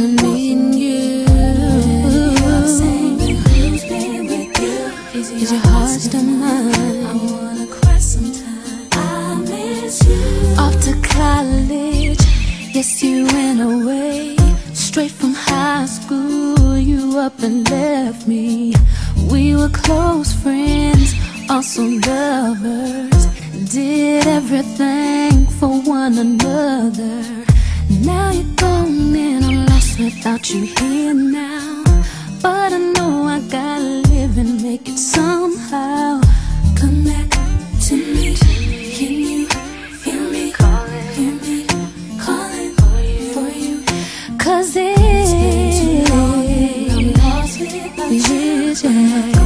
I've been you. Is, your heart still mine? I wanna cry miss you. Off to college. Yes, you ran away. Straight from high school, you up and left me. We were close friends, also lovers. Did everything for one another. Now you're gone and I'm lost without you here now. But I know I gotta live and make it somehow. Come back to me. Can you hear me? Calling, hear me? Calling for you. Cause it's been too long I'm lost without you. What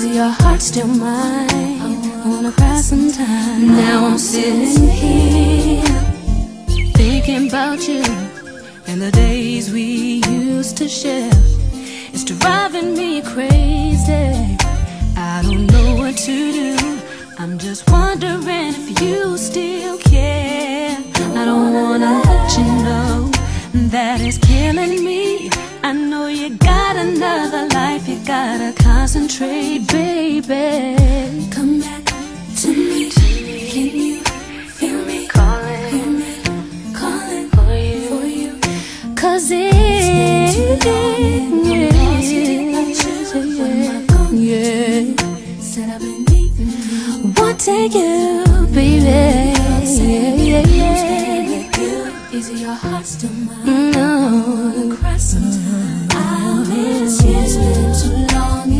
Is your heart still mine? I wanna cry sometime. Now I'm sitting here thinking about you and the days we used to share. It's driving me crazy. I don't know what to do. I'm just wondering if you still care. I don't wanna let you know that it's killing me. I know you got another life, you gotta concentrate, baby. Come back to me. Can you feel me? Calling? Calling for you. For you. Cause it's been too long and I'm lost without you. What am I gonna do? Said I've been you. Take you, baby. Yeah, yeah, yeah. Is your heart still mine? No. Cry sometime. I miss you. It's been too long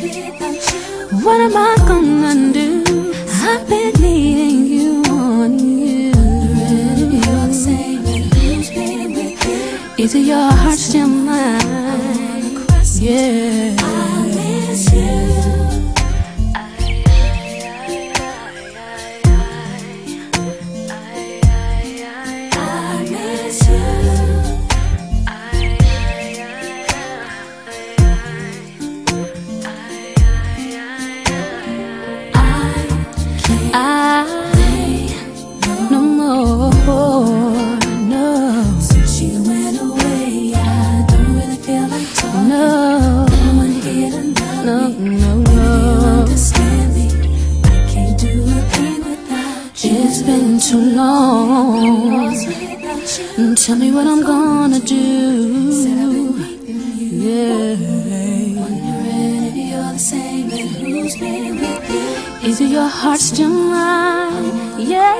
What am I gonna do? I've been needing you, on you. Is your heart still mine? Yeah. Too long. And Tell me what I'm gonna do. Yeah. Is your heart still mine? Yeah.